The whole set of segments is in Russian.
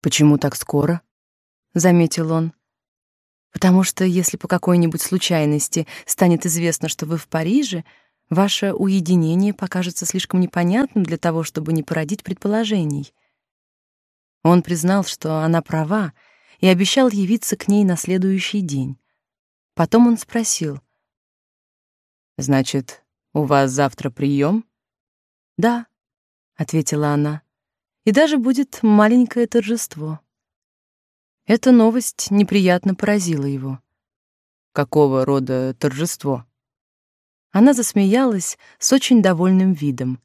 Почему так скоро? заметил он. Потому что если по какой-нибудь случайности станет известно, что вы в Париже, ваше уединение покажется слишком непонятным для того, чтобы не породить предположений. Он признал, что она права, и обещал явиться к ней на следующий день. Потом он спросил: "Значит, у вас завтра прием? "Да", ответила она. "И даже будет маленькое торжество". Эта новость неприятно поразила его. Какого рода торжество? Она засмеялась с очень довольным видом.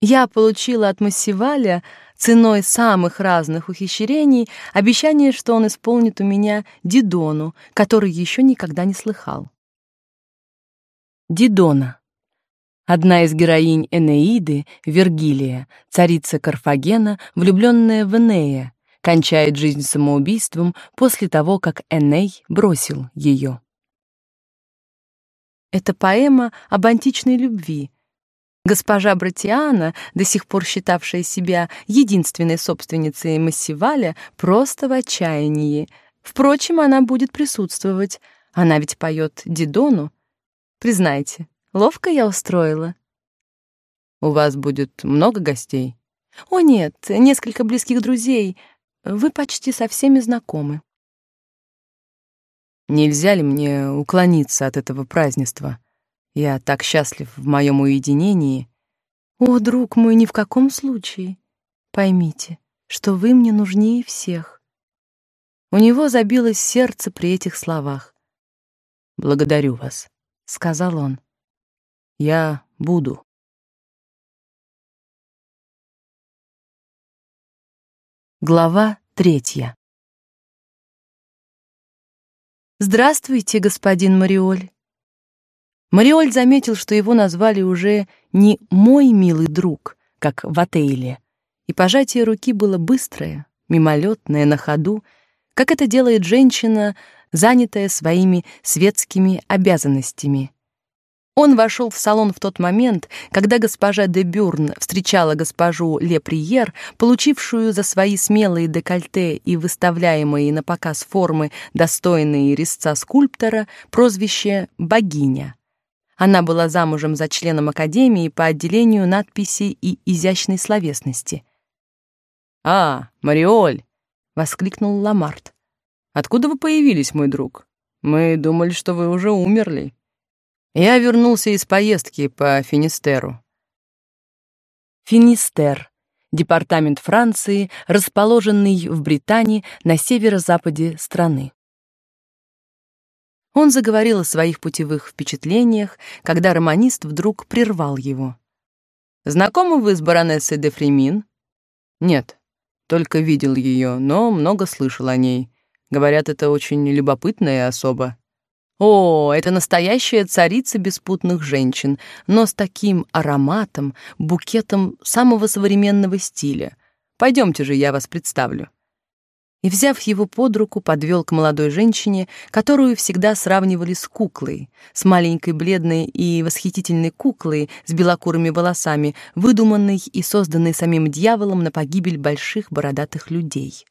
Я получила от Массиваля ценой самых разных ухищрений обещание, что он исполнит у меня Дидону, который еще никогда не слыхал. Дидона. Одна из героинь Энеиды, Вергилия, царица Карфагена, влюбленная в Энея, кончает жизнь самоубийством после того, как Эней бросил ее. Это поэма об античной любви, Госпожа Братиана, до сих пор считавшая себя единственной собственницей Массиваля, просто в отчаянии. Впрочем, она будет присутствовать. Она ведь поет Дидону. Признайте, ловко я устроила. У вас будет много гостей? О нет, несколько близких друзей. Вы почти со всеми знакомы. Нельзя ли мне уклониться от этого празднества? Я так счастлив в моем уединении. О, друг мой, ни в каком случае. Поймите, что вы мне нужнее всех. У него забилось сердце при этих словах. Благодарю вас, сказал он. Я буду. Глава третья. Здравствуйте, господин Мариоль. Мариоль заметил, что его назвали уже не «мой милый друг», как в отеле, и пожатие руки было быстрое, мимолетное, на ходу, как это делает женщина, занятая своими светскими обязанностями. Он вошел в салон в тот момент, когда госпожа де Бюрн встречала госпожу Леприер, получившую за свои смелые декольте и выставляемые на показ формы, достойные резца скульптора, прозвище «богиня». Она была замужем за членом академии по отделению надписи и изящной словесности. «А, Мариоль!» — воскликнул Ламарт. «Откуда вы появились, мой друг? Мы думали, что вы уже умерли». Я вернулся из поездки по Финистеру. Финистер — департамент Франции, расположенный в Британии на северо-западе страны. Он заговорил о своих путевых впечатлениях, когда романист вдруг прервал его. «Знакомы вы с баронессой де Фремин?» «Нет, только видел ее, но много слышал о ней. Говорят, это очень любопытная особа». О, это настоящая царица беспутных женщин, но с таким ароматом, букетом самого современного стиля. Пойдемте же, я вас представлю и, взяв его под руку, подвел к молодой женщине, которую всегда сравнивали с куклой, с маленькой бледной и восхитительной куклой с белокурыми волосами, выдуманной и созданной самим дьяволом на погибель больших бородатых людей.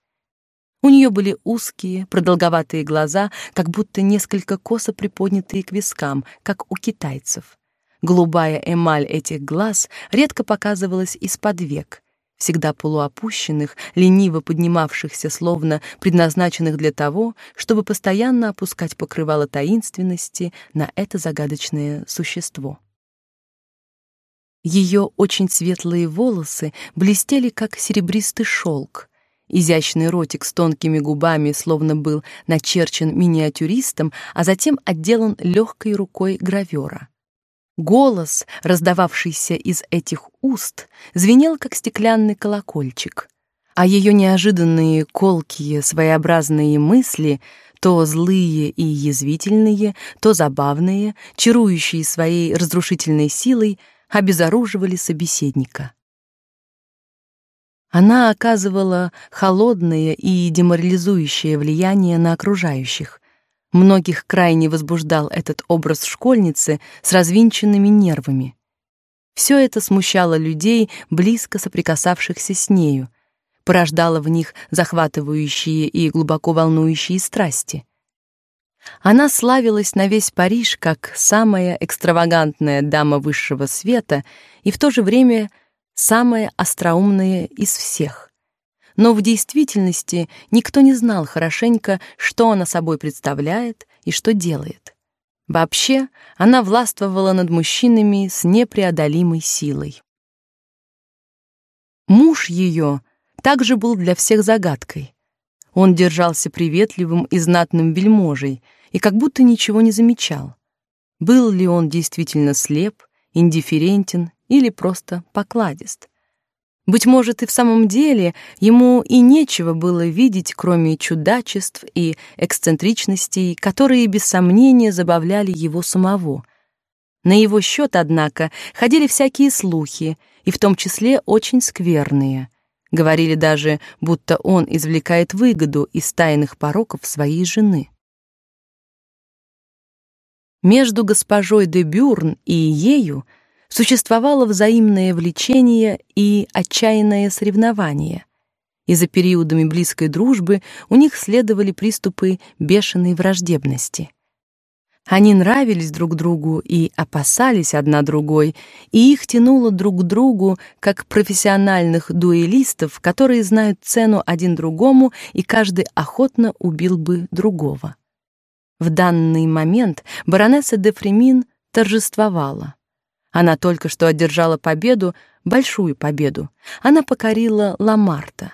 У нее были узкие, продолговатые глаза, как будто несколько косо приподнятые к вискам, как у китайцев. Голубая эмаль этих глаз редко показывалась из-под век — всегда полуопущенных, лениво поднимавшихся, словно предназначенных для того, чтобы постоянно опускать покрывало таинственности на это загадочное существо. Ее очень светлые волосы блестели как серебристый шелк. Изящный ротик с тонкими губами словно был начерчен миниатюристом, а затем отделан легкой рукой гравера. Голос, раздававшийся из этих уст, звенел как стеклянный колокольчик, а ее неожиданные колкие, своеобразные мысли, то злые и язвительные, то забавные, чарующие своей разрушительной силой, обезоруживали собеседника. Она оказывала холодное и деморализующее влияние на окружающих, Многих крайне возбуждал этот образ школьницы с развинченными нервами. Все это смущало людей, близко соприкасавшихся с нею. порождала в них захватывающие и глубоко волнующие страсти. Она славилась на весь Париж как самая экстравагантная дама высшего света и в то же время самая остроумная из всех. Но в действительности никто не знал хорошенько, что она собой представляет и что делает. Вообще, она властвовала над мужчинами с непреодолимой силой. Муж ее также был для всех загадкой. Он держался приветливым и знатным вельможей и как будто ничего не замечал. Был ли он действительно слеп, индифферентен или просто покладист? Быть может, и в самом деле ему и нечего было видеть, кроме чудачеств и эксцентричностей, которые без сомнения забавляли его самого. На его счет, однако, ходили всякие слухи, и в том числе очень скверные. Говорили даже, будто он извлекает выгоду из тайных пороков своей жены. Между госпожой де Бюрн и ею существовало взаимное влечение и отчаянное соревнование. И за периодами близкой дружбы у них следовали приступы бешеной враждебности. Они нравились друг другу и опасались одна другой, и их тянуло друг к другу, как профессиональных дуэлистов, которые знают цену один другому, и каждый охотно убил бы другого. В данный момент баронесса де Фремин торжествовала. Она только что одержала победу, большую победу. Она покорила Ламарта.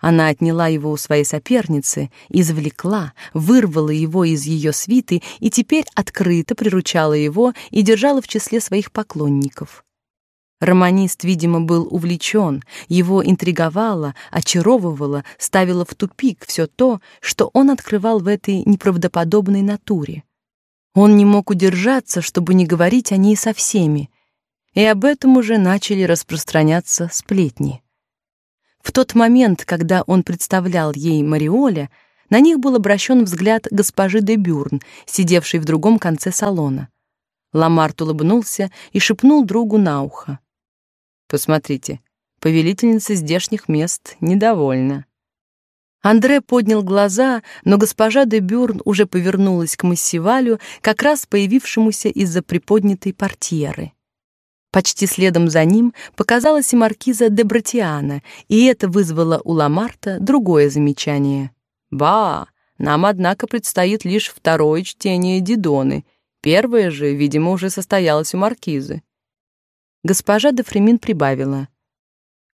Она отняла его у своей соперницы, извлекла, вырвала его из ее свиты и теперь открыто приручала его и держала в числе своих поклонников. Романист, видимо, был увлечен, его интриговало, очаровывало, ставило в тупик все то, что он открывал в этой неправдоподобной натуре. Он не мог удержаться, чтобы не говорить о ней со всеми, и об этом уже начали распространяться сплетни. В тот момент, когда он представлял ей Мариоля, на них был обращен взгляд госпожи де Бюрн, сидевшей в другом конце салона. Ламарт улыбнулся и шепнул другу на ухо: "Посмотрите, повелительница здешних мест недовольна". Андре поднял глаза, но госпожа де Бюрн уже повернулась к массивалю, как раз появившемуся из-за приподнятой портьеры. Почти следом за ним показалась и маркиза де Братиана, и это вызвало у Ламарта другое замечание. «Ба, нам, однако, предстоит лишь второе чтение Дидоны. Первое же, видимо, уже состоялось у маркизы». Госпожа де Фремин прибавила.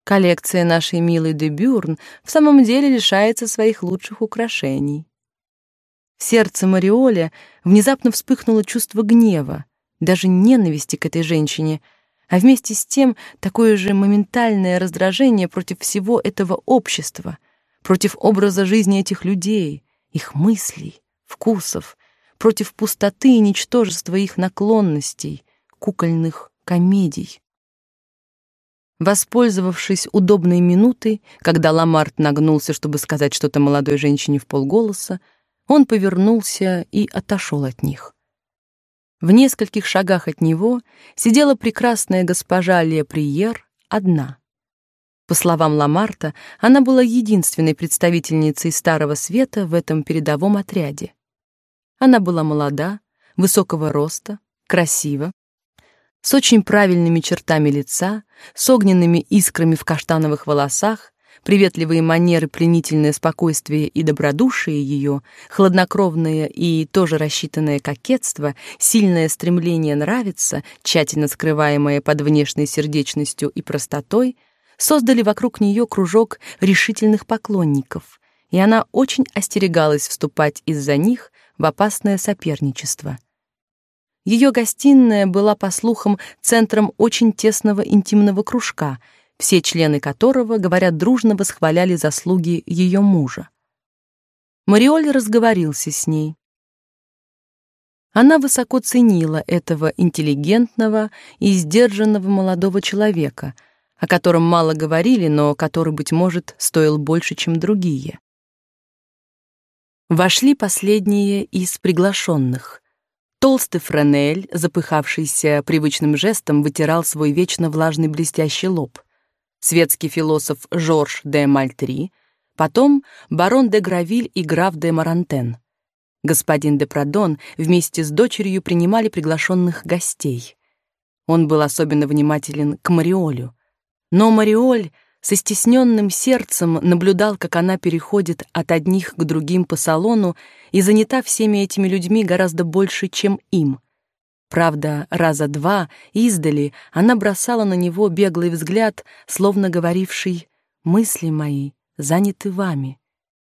«Коллекция нашей милой де Бюрн в самом деле лишается своих лучших украшений». В сердце Мариоля внезапно вспыхнуло чувство гнева, даже ненависти к этой женщине — а вместе с тем такое же моментальное раздражение против всего этого общества, против образа жизни этих людей, их мыслей, вкусов, против пустоты и ничтожества их наклонностей, кукольных комедий. Воспользовавшись удобной минутой, когда Ламарт нагнулся, чтобы сказать что-то молодой женщине в полголоса, он повернулся и отошел от них. В нескольких шагах от него сидела прекрасная госпожа Леприер одна. По словам Ламарта, она была единственной представительницей Старого Света в этом передовом отряде. Она была молода, высокого роста, красива, с очень правильными чертами лица, с огненными искрами в каштановых волосах приветливые манеры, пленительное спокойствие и добродушие ее, хладнокровное и тоже рассчитанное кокетство, сильное стремление нравиться, тщательно скрываемое под внешней сердечностью и простотой, создали вокруг нее кружок решительных поклонников, и она очень остерегалась вступать из-за них в опасное соперничество. Ее гостиная была, по слухам, центром очень тесного интимного кружка — все члены которого, говорят, дружно восхваляли заслуги ее мужа. Мариоль разговорился с ней. Она высоко ценила этого интеллигентного и сдержанного молодого человека, о котором мало говорили, но который, быть может, стоил больше, чем другие. Вошли последние из приглашенных. Толстый Френель, запыхавшийся привычным жестом, вытирал свой вечно влажный блестящий лоб. светский философ Жорж де Мальтри, потом барон де Гравиль и граф де Марантен. Господин де Продон вместе с дочерью принимали приглашенных гостей. Он был особенно внимателен к Мариолю. Но Мариоль со стесненным сердцем наблюдал, как она переходит от одних к другим по салону и занята всеми этими людьми гораздо больше, чем им. Правда, раза два издали она бросала на него беглый взгляд, словно говоривший «мысли мои заняты вами».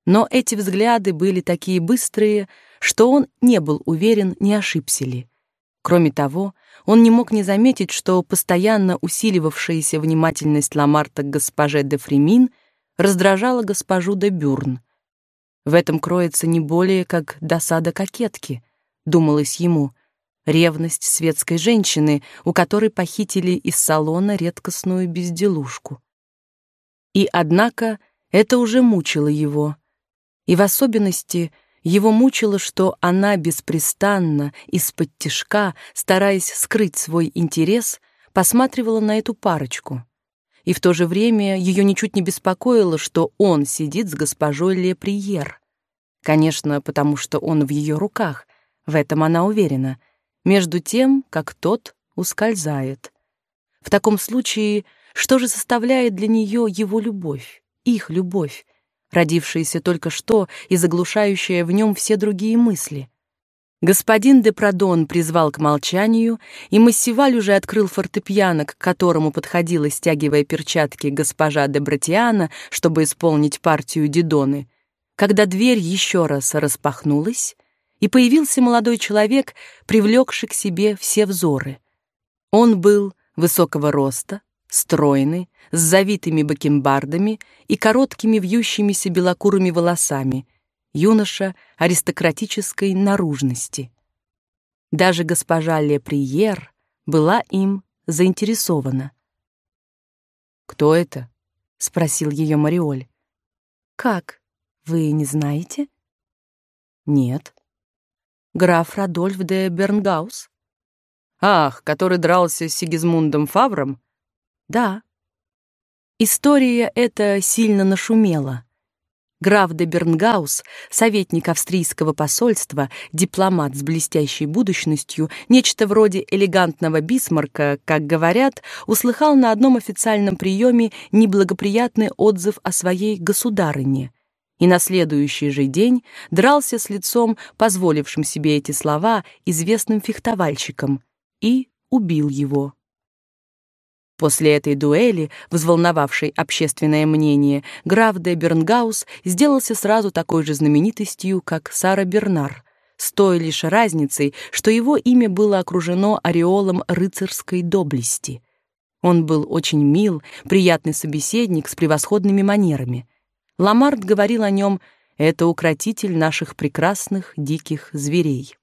Но эти взгляды были такие быстрые, что он не был уверен, не ошибся ли. Кроме того, он не мог не заметить, что постоянно усиливавшаяся внимательность Ламарта к госпоже де Фремин раздражала госпожу де Бюрн. В этом кроется не более как досада кокетки, думалось ему, ревность светской женщины, у которой похитили из салона редкостную безделушку. И однако это уже мучило его, и в особенности его мучило, что она беспрестанно, из-под тишка, стараясь скрыть свой интерес, посматривала на эту парочку. И в то же время ее ничуть не беспокоило, что он сидит с госпожой Леприер. Конечно, потому что он в ее руках, в этом она уверена — между тем, как тот ускользает. В таком случае, что же составляет для нее его любовь, их любовь, родившаяся только что и заглушающая в нем все другие мысли? Господин де Продон призвал к молчанию, и Массиваль уже открыл фортепиано, к которому подходила, стягивая перчатки, госпожа де Братиана, чтобы исполнить партию Дидоны. Когда дверь еще раз распахнулась, и появился молодой человек, привлекший к себе все взоры. Он был высокого роста, стройный, с завитыми бакенбардами и короткими вьющимися белокурыми волосами, юноша аристократической наружности. Даже госпожа Леприер была им заинтересована. «Кто это?» — спросил ее Мариоль. «Как? Вы не знаете?» «Нет» граф Радольф де Бернгаус. Ах, который дрался с Сигизмундом Фавром? Да. История эта сильно нашумела. Граф де Бернгаус, советник австрийского посольства, дипломат с блестящей будущностью, нечто вроде элегантного Бисмарка, как говорят, услыхал на одном официальном приеме неблагоприятный отзыв о своей государыне и на следующий же день дрался с лицом, позволившим себе эти слова, известным фехтовальщиком, и убил его. После этой дуэли, взволновавшей общественное мнение, граф де Бернгаус сделался сразу такой же знаменитостью, как Сара Бернар, с той лишь разницей, что его имя было окружено ореолом рыцарской доблести. Он был очень мил, приятный собеседник с превосходными манерами — Ламарт говорил о нем «это укротитель наших прекрасных диких зверей».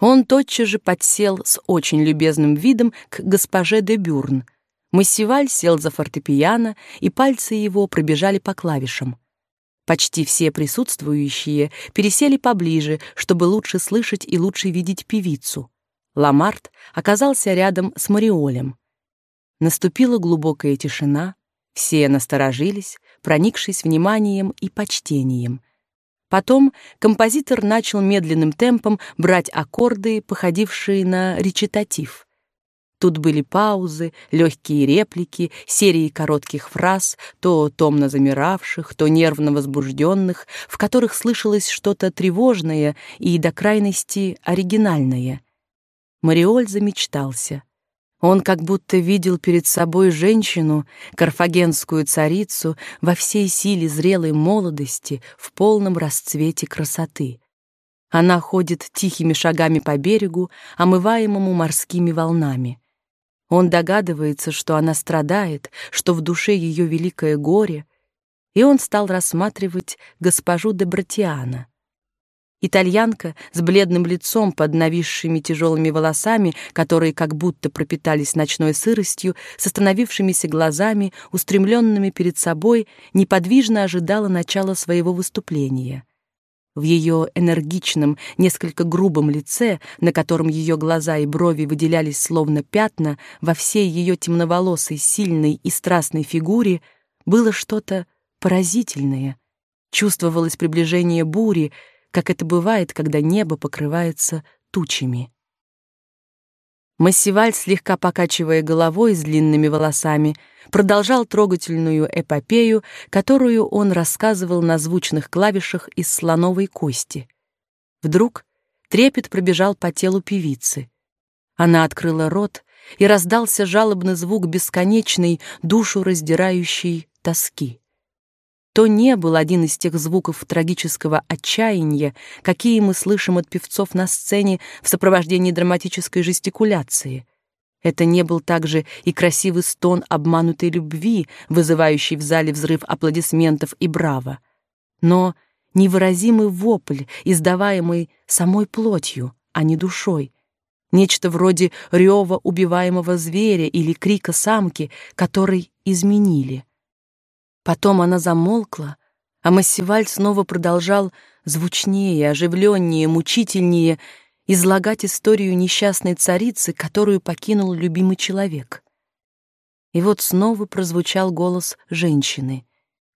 Он тотчас же подсел с очень любезным видом к госпоже де Бюрн. Массиваль сел за фортепиано, и пальцы его пробежали по клавишам. Почти все присутствующие пересели поближе, чтобы лучше слышать и лучше видеть певицу. Ламарт оказался рядом с Мариолем. Наступила глубокая тишина, все насторожились, проникшись вниманием и почтением. Потом композитор начал медленным темпом брать аккорды, походившие на речитатив. Тут были паузы, легкие реплики, серии коротких фраз, то томно замиравших, то нервно возбужденных, в которых слышалось что-то тревожное и до крайности оригинальное. Мариоль замечтался — он как будто видел перед собой женщину, карфагенскую царицу, во всей силе зрелой молодости, в полном расцвете красоты. Она ходит тихими шагами по берегу, омываемому морскими волнами. Он догадывается, что она страдает, что в душе ее великое горе, и он стал рассматривать госпожу де Братиана — Итальянка с бледным лицом под нависшими тяжелыми волосами, которые как будто пропитались ночной сыростью, с остановившимися глазами, устремленными перед собой, неподвижно ожидала начала своего выступления. В ее энергичном, несколько грубом лице, на котором ее глаза и брови выделялись словно пятна, во всей ее темноволосой, сильной и страстной фигуре было что-то поразительное. Чувствовалось приближение бури, как это бывает, когда небо покрывается тучами. Массиваль, слегка покачивая головой с длинными волосами, продолжал трогательную эпопею, которую он рассказывал на звучных клавишах из слоновой кости. Вдруг трепет пробежал по телу певицы. Она открыла рот, и раздался жалобный звук бесконечной, душу раздирающей тоски то не был один из тех звуков трагического отчаяния, какие мы слышим от певцов на сцене в сопровождении драматической жестикуляции. Это не был также и красивый стон обманутой любви, вызывающий в зале взрыв аплодисментов и браво, но невыразимый вопль, издаваемый самой плотью, а не душой, нечто вроде рева убиваемого зверя или крика самки, который изменили. Потом она замолкла, а Массиваль снова продолжал звучнее, оживленнее, мучительнее излагать историю несчастной царицы, которую покинул любимый человек. И вот снова прозвучал голос женщины.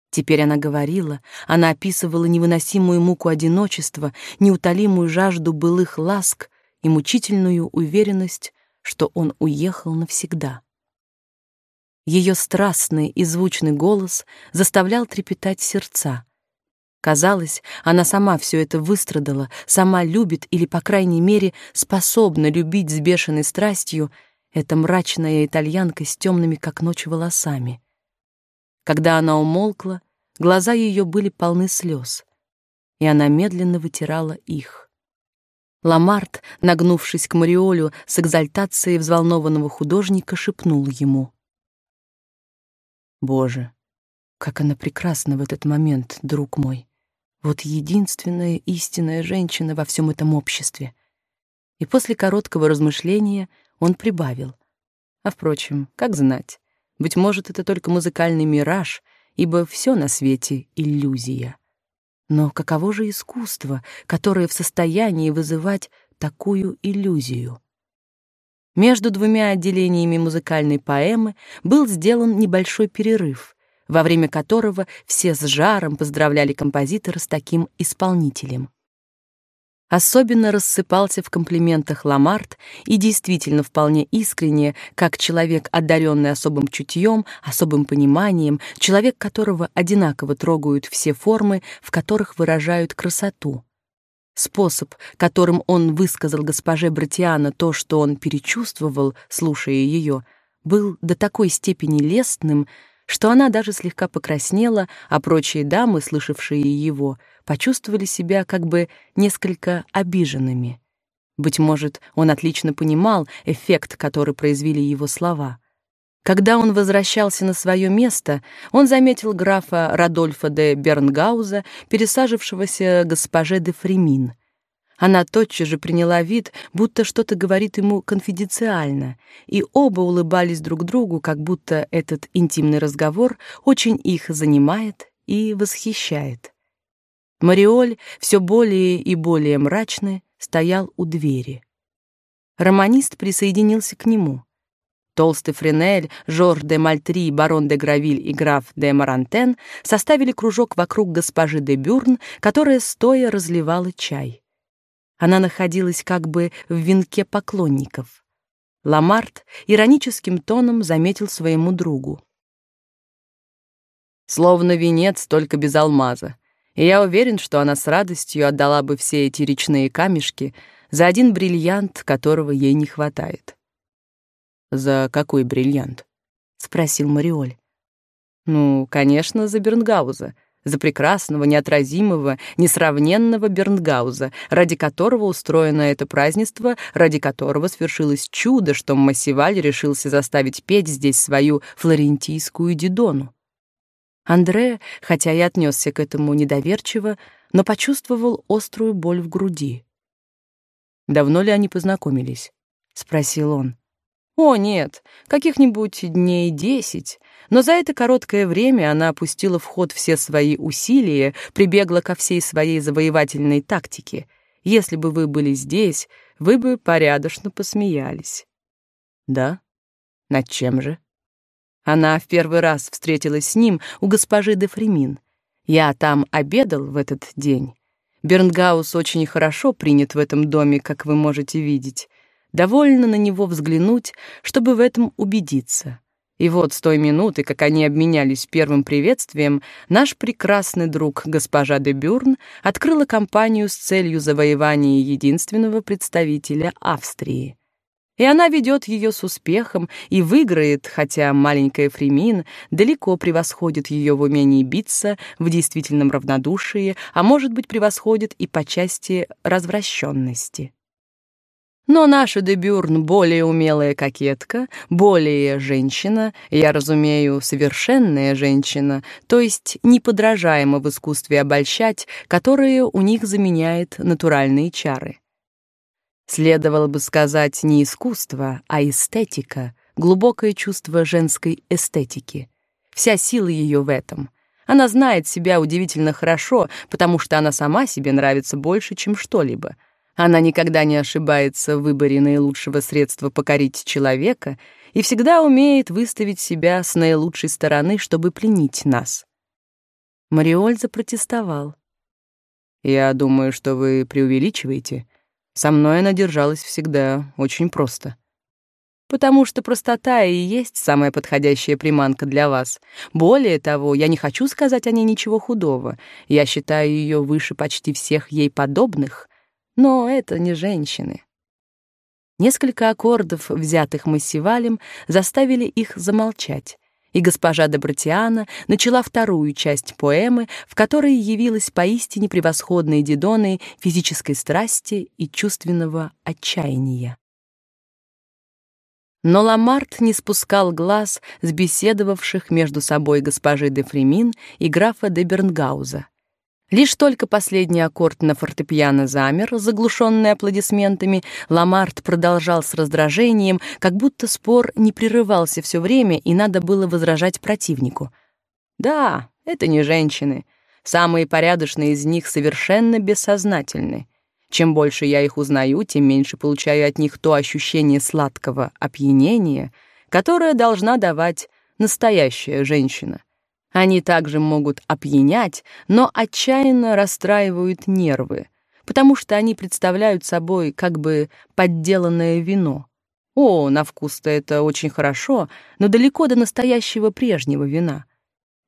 Теперь она говорила, она описывала невыносимую муку одиночества, неутолимую жажду былых ласк и мучительную уверенность, что он уехал навсегда. Ее страстный и звучный голос заставлял трепетать сердца. Казалось, она сама все это выстрадала, сама любит или, по крайней мере, способна любить с бешеной страстью эта мрачная итальянка с темными, как ночь, волосами. Когда она умолкла, глаза ее были полны слез, и она медленно вытирала их. Ламарт, нагнувшись к Мариолю с экзальтацией взволнованного художника, шепнул ему — Боже, как она прекрасна в этот момент, друг мой. Вот единственная истинная женщина во всем этом обществе. И после короткого размышления он прибавил: а впрочем, как знать? Быть может, это только музыкальный мираж, ибо все на свете иллюзия. Но каково же искусство, которое в состоянии вызывать такую иллюзию? Между двумя отделениями музыкальной поэмы был сделан небольшой перерыв, во время которого все с жаром поздравляли композитора с таким исполнителем. Особенно рассыпался в комплиментах Ламарт и действительно вполне искренне, как человек, одаренный особым чутьем, особым пониманием, человек, которого одинаково трогают все формы, в которых выражают красоту. Способ, которым он высказал госпоже Братиана то, что он перечувствовал, слушая ее, был до такой степени лестным, что она даже слегка покраснела, а прочие дамы, слышавшие его, почувствовали себя как бы несколько обиженными. Быть может, он отлично понимал эффект, который произвели его слова — когда он возвращался на свое место, он заметил графа Радольфа де Бернгауза, пересажившегося госпоже де Фремин. Она тотчас же приняла вид, будто что-то говорит ему конфиденциально, и оба улыбались друг другу, как будто этот интимный разговор очень их занимает и восхищает. Мариоль, все более и более мрачный, стоял у двери. Романист присоединился к нему. Толстый Френель, Жорж де Мальтри, барон де Гравиль и граф де Марантен составили кружок вокруг госпожи де Бюрн, которая стоя разливала чай. Она находилась как бы в венке поклонников. Ламарт ироническим тоном заметил своему другу. Словно венец, только без алмаза. И я уверен, что она с радостью отдала бы все эти речные камешки за один бриллиант, которого ей не хватает. «За какой бриллиант?» — спросил Мариоль. «Ну, конечно, за Бернгауза, за прекрасного, неотразимого, несравненного Бернгауза, ради которого устроено это празднество, ради которого свершилось чудо, что Массиваль решился заставить петь здесь свою флорентийскую Дидону. Андре, хотя и отнесся к этому недоверчиво, но почувствовал острую боль в груди. «Давно ли они познакомились?» — спросил он. О, нет, каких-нибудь дней десять. Но за это короткое время она опустила в ход все свои усилия, прибегла ко всей своей завоевательной тактике. Если бы вы были здесь, вы бы порядочно посмеялись. Да? Над чем же? Она в первый раз встретилась с ним у госпожи де Фремин. Я там обедал в этот день. Бернгаус очень хорошо принят в этом доме, как вы можете видеть. Довольно на него взглянуть, чтобы в этом убедиться. И вот с той минуты, как они обменялись первым приветствием, наш прекрасный друг госпожа де Бюрн открыла кампанию с целью завоевания единственного представителя Австрии. И она ведет ее с успехом и выиграет, хотя маленькая Фремин далеко превосходит ее в умении биться, в действительном равнодушии, а может быть превосходит и по части развращенности. Но наша Дебюрн более умелая кокетка, более женщина, я разумею, совершенная женщина, то есть неподражаема в искусстве обольщать, которое у них заменяет натуральные чары. Следовало бы сказать не искусство, а эстетика, глубокое чувство женской эстетики. Вся сила ее в этом. Она знает себя удивительно хорошо, потому что она сама себе нравится больше, чем что-либо — она никогда не ошибается в выборе наилучшего средства покорить человека и всегда умеет выставить себя с наилучшей стороны, чтобы пленить нас. Мариоль запротестовал. «Я думаю, что вы преувеличиваете. Со мной она держалась всегда очень просто». «Потому что простота и есть самая подходящая приманка для вас. Более того, я не хочу сказать о ней ничего худого. Я считаю ее выше почти всех ей подобных» Но это не женщины. Несколько аккордов, взятых массивалем, заставили их замолчать, и госпожа де Братиана начала вторую часть поэмы, в которой явилась поистине превосходной Дидоной физической страсти и чувственного отчаяния. Но Ламарт не спускал глаз с беседовавших между собой госпожи де Фремин и графа де Бернгауза. Лишь только последний аккорд на фортепиано замер, заглушенный аплодисментами, Ламарт продолжал с раздражением, как будто спор не прерывался все время, и надо было возражать противнику. «Да, это не женщины. Самые порядочные из них совершенно бессознательны. Чем больше я их узнаю, тем меньше получаю от них то ощущение сладкого опьянения, которое должна давать настоящая женщина. Они также могут опьянять, но отчаянно расстраивают нервы, потому что они представляют собой как бы подделанное вино. О, на вкус-то это очень хорошо, но далеко до настоящего прежнего вина.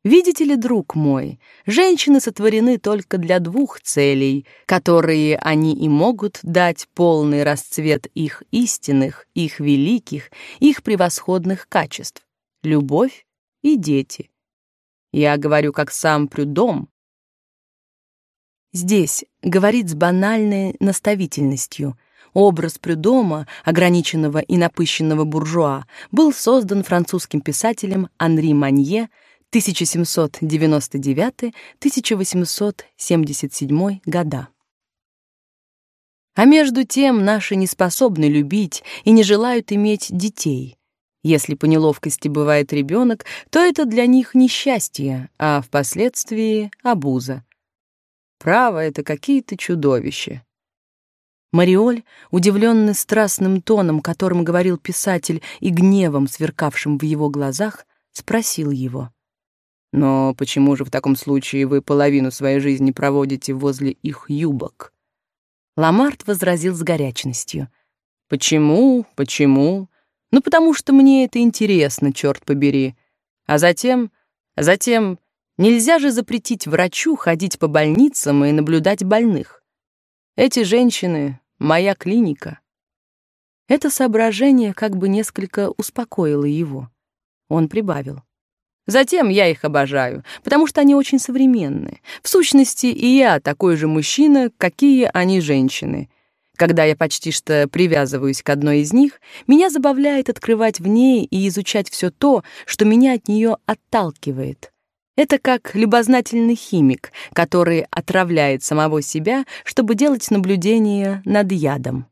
Видите ли, друг мой, женщины сотворены только для двух целей, которые они и могут дать полный расцвет их истинных, их великих, их превосходных качеств — любовь и дети — я говорю как сам Прюдом. Здесь говорит с банальной наставительностью. Образ Прюдома, ограниченного и напыщенного буржуа, был создан французским писателем Анри Манье 1799-1877 года. А между тем наши не способны любить и не желают иметь детей. Если по неловкости бывает ребенок, то это для них несчастье, а впоследствии обуза. Право, это какие-то чудовища. Мариоль, удивленный страстным тоном, которым говорил писатель, и гневом, сверкавшим в его глазах, спросил его. «Но почему же в таком случае вы половину своей жизни проводите возле их юбок?» Ламарт возразил с горячностью. «Почему? Почему? Ну, потому что мне это интересно, черт побери. А затем... Затем... Нельзя же запретить врачу ходить по больницам и наблюдать больных. Эти женщины — моя клиника. Это соображение как бы несколько успокоило его. Он прибавил. Затем я их обожаю, потому что они очень современные. В сущности, и я такой же мужчина, какие они женщины — когда я почти что привязываюсь к одной из них, меня забавляет открывать в ней и изучать все то, что меня от нее отталкивает. Это как любознательный химик, который отравляет самого себя, чтобы делать наблюдения над ядом.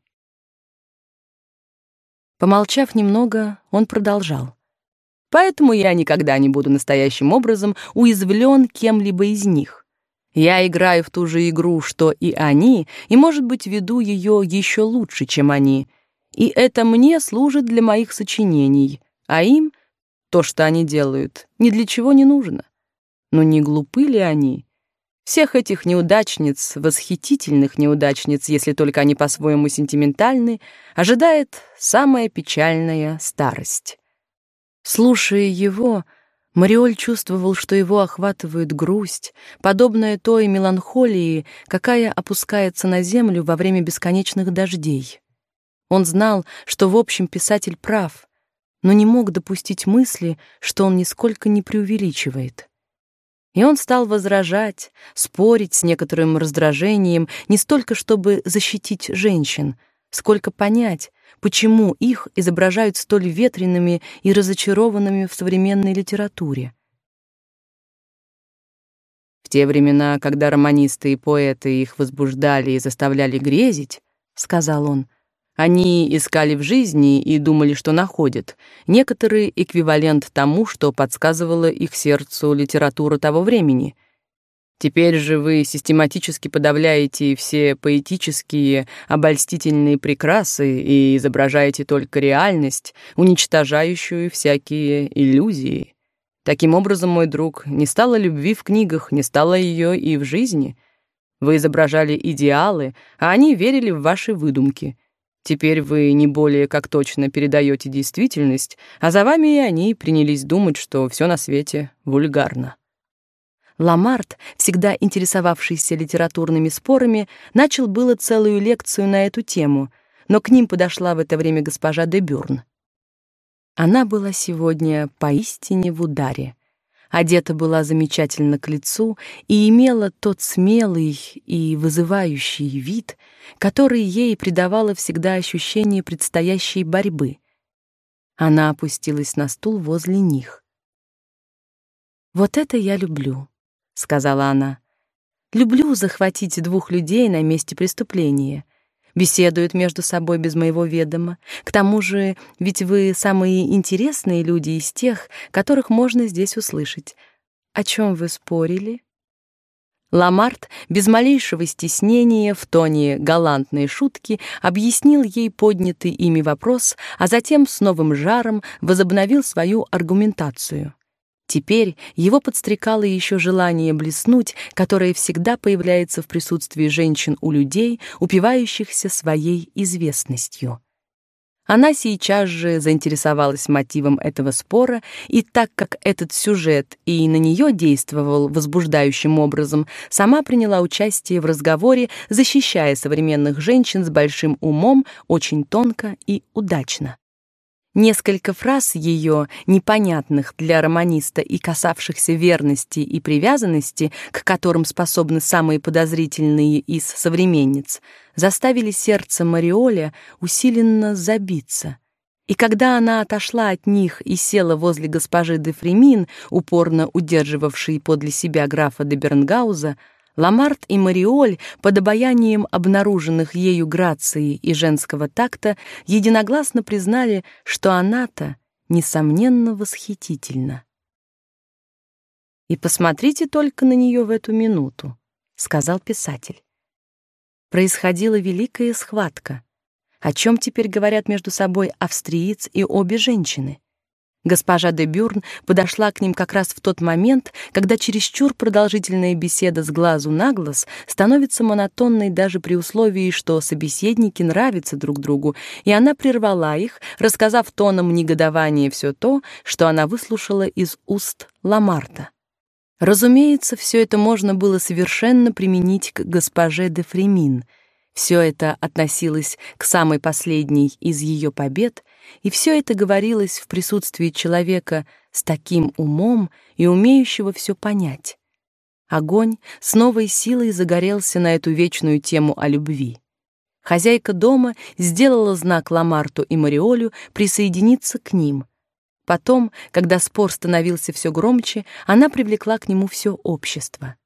Помолчав немного, он продолжал. Поэтому я никогда не буду настоящим образом уязвлен кем-либо из них. Я играю в ту же игру, что и они, и, может быть, веду ее еще лучше, чем они. И это мне служит для моих сочинений, а им то, что они делают, ни для чего не нужно. Но не глупы ли они? Всех этих неудачниц, восхитительных неудачниц, если только они по-своему сентиментальны, ожидает самая печальная старость. Слушая его, Мариоль чувствовал, что его охватывает грусть, подобная той меланхолии, какая опускается на землю во время бесконечных дождей. Он знал, что в общем писатель прав, но не мог допустить мысли, что он нисколько не преувеличивает. И он стал возражать, спорить с некоторым раздражением, не столько чтобы защитить женщин, сколько понять, почему их изображают столь ветреными и разочарованными в современной литературе. В те времена, когда романисты и поэты их возбуждали и заставляли грезить, сказал он, они искали в жизни и думали, что находят, некоторый эквивалент тому, что подсказывала их сердцу литература того времени. Теперь же вы систематически подавляете все поэтические, обольстительные прекрасы и изображаете только реальность, уничтожающую всякие иллюзии. Таким образом, мой друг, не стало любви в книгах, не стало ее и в жизни. Вы изображали идеалы, а они верили в ваши выдумки — Теперь вы не более как точно передаете действительность, а за вами и они принялись думать, что все на свете вульгарно. Ламарт, всегда интересовавшийся литературными спорами, начал было целую лекцию на эту тему, но к ним подошла в это время госпожа де Бюрн. Она была сегодня поистине в ударе. Одета была замечательно к лицу и имела тот смелый и вызывающий вид, который ей придавало всегда ощущение предстоящей борьбы. Она опустилась на стул возле них. «Вот это я люблю», — сказала она. «Люблю захватить двух людей на месте преступления беседуют между собой без моего ведома. К тому же, ведь вы самые интересные люди из тех, которых можно здесь услышать. О чем вы спорили? Ламарт без малейшего стеснения в тоне галантной шутки объяснил ей поднятый ими вопрос, а затем с новым жаром возобновил свою аргументацию. Теперь его подстрекало еще желание блеснуть, которое всегда появляется в присутствии женщин у людей, упивающихся своей известностью. Она сейчас же заинтересовалась мотивом этого спора, и так как этот сюжет и на нее действовал возбуждающим образом, сама приняла участие в разговоре, защищая современных женщин с большим умом, очень тонко и удачно. Несколько фраз ее, непонятных для романиста и касавшихся верности и привязанности, к которым способны самые подозрительные из современниц, заставили сердце Мариоля усиленно забиться. И когда она отошла от них и села возле госпожи де Фремин, упорно удерживавшей подле себя графа де Бернгауза, Ламарт и Мариоль под обаянием обнаруженных ею грации и женского такта единогласно признали, что она-то несомненно восхитительна. И посмотрите только на нее в эту минуту, сказал писатель. Происходила великая схватка. О чем теперь говорят между собой австриец и обе женщины? Госпожа де Бюрн подошла к ним как раз в тот момент, когда чересчур продолжительная беседа с глазу на глаз становится монотонной даже при условии, что собеседники нравятся друг другу, и она прервала их, рассказав тоном негодования все то, что она выслушала из уст Ламарта. Разумеется, все это можно было совершенно применить к госпоже де Фремин. Все это относилось к самой последней из ее побед, и все это говорилось в присутствии человека с таким умом и умеющего все понять. Огонь с новой силой загорелся на эту вечную тему о любви. Хозяйка дома сделала знак Ламарту и Мариолю присоединиться к ним. Потом, когда спор становился все громче, она привлекла к нему все общество.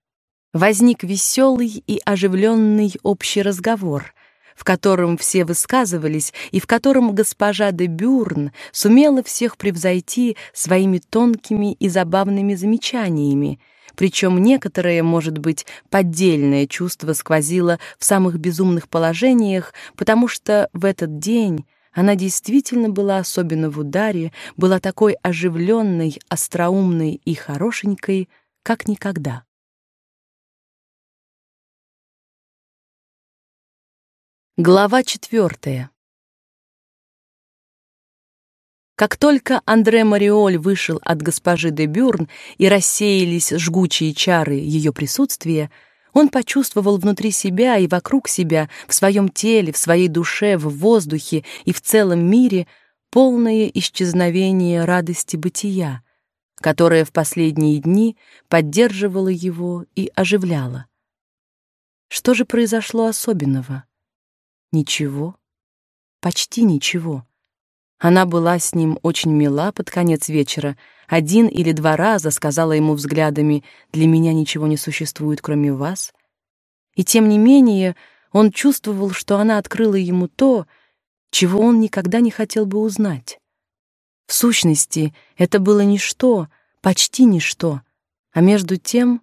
Возник веселый и оживленный общий разговор — в котором все высказывались и в котором госпожа де Бюрн сумела всех превзойти своими тонкими и забавными замечаниями, причем некоторое, может быть, поддельное чувство сквозило в самых безумных положениях, потому что в этот день она действительно была особенно в ударе, была такой оживленной, остроумной и хорошенькой, как никогда. Глава четвертая. Как только Андре Мариоль вышел от госпожи де Бюрн и рассеялись жгучие чары ее присутствия, он почувствовал внутри себя и вокруг себя, в своем теле, в своей душе, в воздухе и в целом мире полное исчезновение радости бытия, которое в последние дни поддерживало его и оживляло. Что же произошло особенного? Ничего. Почти ничего. Она была с ним очень мила под конец вечера. Один или два раза сказала ему взглядами: "Для меня ничего не существует, кроме вас". И тем не менее, он чувствовал, что она открыла ему то, чего он никогда не хотел бы узнать. В сущности, это было ничто, почти ничто, а между тем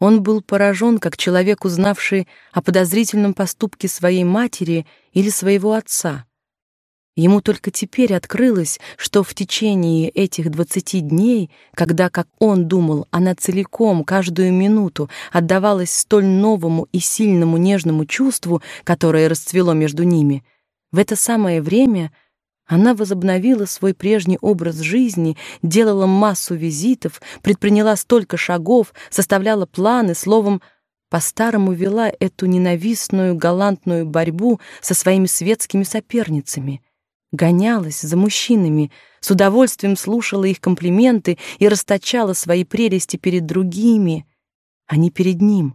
он был поражен, как человек, узнавший о подозрительном поступке своей матери или своего отца. Ему только теперь открылось, что в течение этих двадцати дней, когда, как он думал, она целиком каждую минуту отдавалась столь новому и сильному нежному чувству, которое расцвело между ними, в это самое время — она возобновила свой прежний образ жизни, делала массу визитов, предприняла столько шагов, составляла планы, словом, по-старому вела эту ненавистную галантную борьбу со своими светскими соперницами, гонялась за мужчинами, с удовольствием слушала их комплименты и расточала свои прелести перед другими, а не перед ним.